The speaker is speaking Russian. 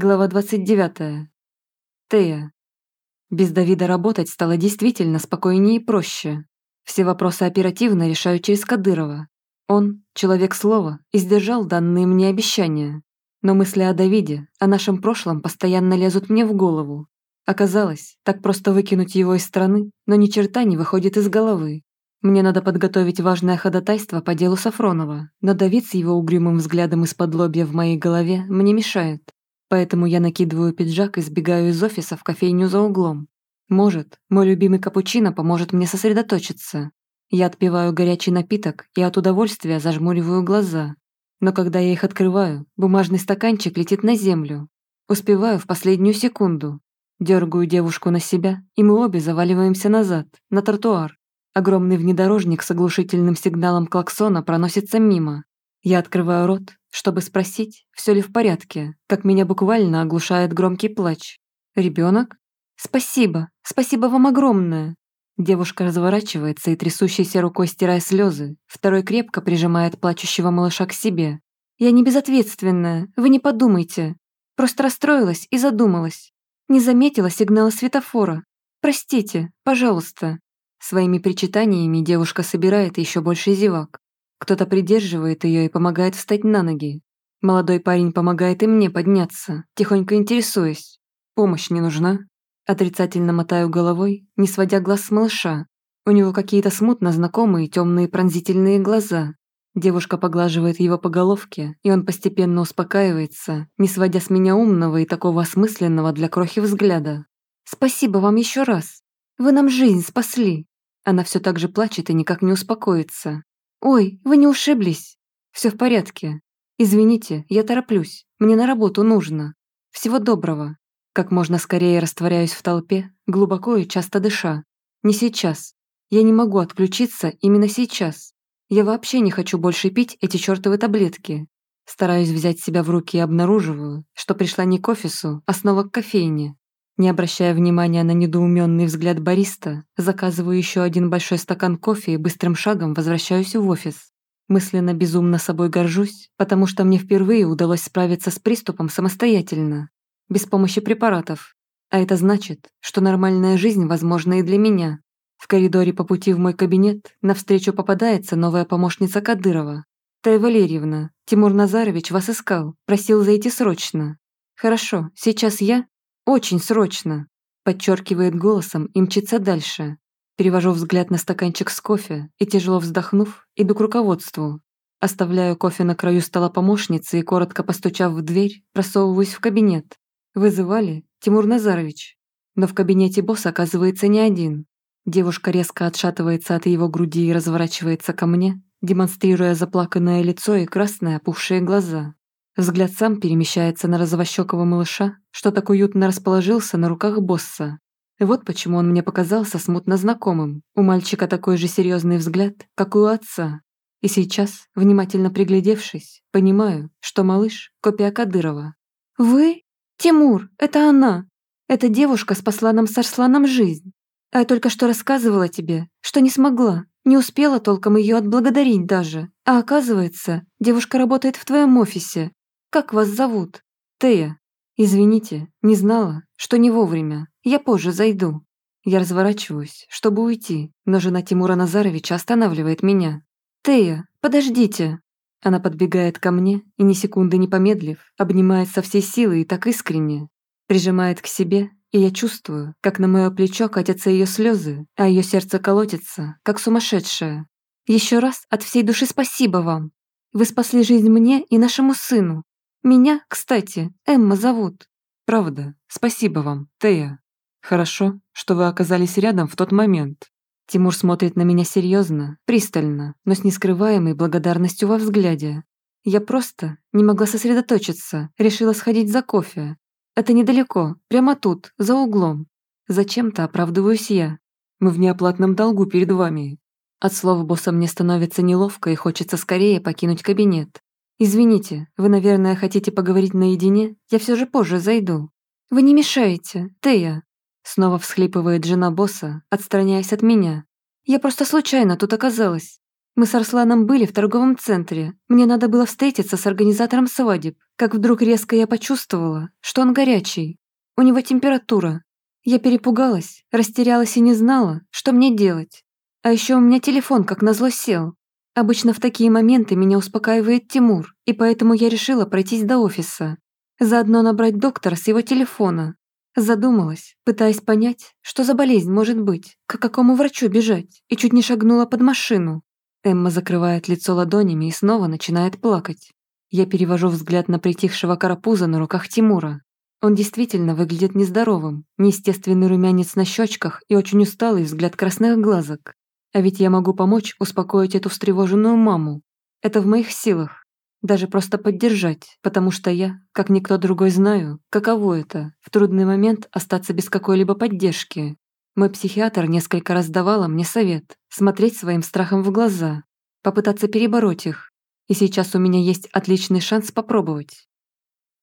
Глава 29. Тея. Без Давида работать стало действительно спокойнее и проще. Все вопросы оперативно решаю через Кадырова. Он – человек слова и сдержал данные мне обещания. Но мысли о Давиде, о нашем прошлом постоянно лезут мне в голову. Оказалось, так просто выкинуть его из страны, но ни черта не выходит из головы. Мне надо подготовить важное ходатайство по делу Сафронова, но Давид с его угрюмым взглядом из-под лобья в моей голове мне мешает. Поэтому я накидываю пиджак и сбегаю из офиса в кофейню за углом. Может, мой любимый капучино поможет мне сосредоточиться. Я отпиваю горячий напиток и от удовольствия зажмуриваю глаза. Но когда я их открываю, бумажный стаканчик летит на землю. Успеваю в последнюю секунду. Дергаю девушку на себя, и мы обе заваливаемся назад, на тротуар. Огромный внедорожник с оглушительным сигналом клаксона проносится мимо. Я открываю рот, чтобы спросить, все ли в порядке, как меня буквально оглушает громкий плач. Ребенок? Спасибо, спасибо вам огромное. Девушка разворачивается и трясущейся рукой стирая слезы, второй крепко прижимает плачущего малыша к себе. Я не безответственная, вы не подумайте. Просто расстроилась и задумалась. Не заметила сигнала светофора. Простите, пожалуйста. Своими причитаниями девушка собирает еще больше зевак. Кто-то придерживает ее и помогает встать на ноги. Молодой парень помогает и мне подняться, тихонько интересуясь. Помощь не нужна? Отрицательно мотаю головой, не сводя глаз с малыша. У него какие-то смутно знакомые темные пронзительные глаза. Девушка поглаживает его по головке, и он постепенно успокаивается, не сводя с меня умного и такого осмысленного для крохи взгляда. «Спасибо вам еще раз. Вы нам жизнь спасли». Она все так же плачет и никак не успокоится. «Ой, вы не ушиблись?» «Все в порядке. Извините, я тороплюсь. Мне на работу нужно. Всего доброго». Как можно скорее растворяюсь в толпе, глубоко и часто дыша. Не сейчас. Я не могу отключиться именно сейчас. Я вообще не хочу больше пить эти чертовы таблетки. Стараюсь взять себя в руки и обнаруживаю, что пришла не к офису, а снова к кофейне. Не обращая внимания на недоуменный взгляд бариста, заказываю еще один большой стакан кофе и быстрым шагом возвращаюсь в офис. Мысленно безумно собой горжусь, потому что мне впервые удалось справиться с приступом самостоятельно, без помощи препаратов. А это значит, что нормальная жизнь возможна и для меня. В коридоре по пути в мой кабинет навстречу попадается новая помощница Кадырова. «Тая Валерьевна, Тимур Назарович вас искал, просил зайти срочно». «Хорошо, сейчас я «Очень срочно!» Подчеркивает голосом и мчится дальше. Перевожу взгляд на стаканчик с кофе и, тяжело вздохнув, иду к руководству. Оставляю кофе на краю стола помощницы и, коротко постучав в дверь, просовываюсь в кабинет. Вызывали Тимур Назарович. Но в кабинете босс оказывается не один. Девушка резко отшатывается от его груди и разворачивается ко мне, демонстрируя заплаканное лицо и красные опухшие глаза. Взгляд сам перемещается на розовощекого малыша, что так уютно расположился на руках босса. Вот почему он мне показался смутно знакомым. У мальчика такой же серьезный взгляд, как у отца. И сейчас, внимательно приглядевшись, понимаю, что малыш – копия Кадырова. «Вы? Тимур, это она! Эта девушка спасла нам с Арсланом жизнь. А я только что рассказывала тебе, что не смогла, не успела толком ее отблагодарить даже. А оказывается, девушка работает в твоем офисе, как вас зовут? Тея. Извините, не знала, что не вовремя. Я позже зайду. Я разворачиваюсь, чтобы уйти, но жена Тимура Назаровича останавливает меня. «Тея, подождите!» Она подбегает ко мне и, ни секунды не помедлив, обнимает со всей силы и так искренне. Прижимает к себе, и я чувствую, как на мое плечо катятся ее слезы, а ее сердце колотится, как сумасшедшее. Еще раз от всей души спасибо вам. Вы спасли жизнь мне и нашему сыну. Меня, кстати, Эмма зовут. Правда, спасибо вам, Тея. Хорошо, что вы оказались рядом в тот момент. Тимур смотрит на меня серьезно, пристально, но с нескрываемой благодарностью во взгляде. Я просто не могла сосредоточиться, решила сходить за кофе. Это недалеко, прямо тут, за углом. Зачем-то оправдываюсь я. Мы в неоплатном долгу перед вами. От слов босса мне становится неловко и хочется скорее покинуть кабинет. «Извините, вы, наверное, хотите поговорить наедине? Я все же позже зайду». «Вы не мешаете, Тея!» Снова всхлипывает жена босса, отстраняясь от меня. «Я просто случайно тут оказалась. Мы с Арсланом были в торговом центре. Мне надо было встретиться с организатором свадеб. Как вдруг резко я почувствовала, что он горячий. У него температура. Я перепугалась, растерялась и не знала, что мне делать. А еще у меня телефон как назло сел. Обычно в такие моменты меня успокаивает Тимур, и поэтому я решила пройтись до офиса. Заодно набрать доктора с его телефона. Задумалась, пытаясь понять, что за болезнь может быть, к какому врачу бежать, и чуть не шагнула под машину. Эмма закрывает лицо ладонями и снова начинает плакать. Я перевожу взгляд на притихшего карапуза на руках Тимура. Он действительно выглядит нездоровым, неестественный румянец на щечках и очень усталый взгляд красных глазок. А ведь я могу помочь успокоить эту встревоженную маму. Это в моих силах. Даже просто поддержать, потому что я, как никто другой, знаю, каково это в трудный момент остаться без какой-либо поддержки. Мой психиатр несколько раз давала мне совет смотреть своим страхом в глаза, попытаться перебороть их. И сейчас у меня есть отличный шанс попробовать.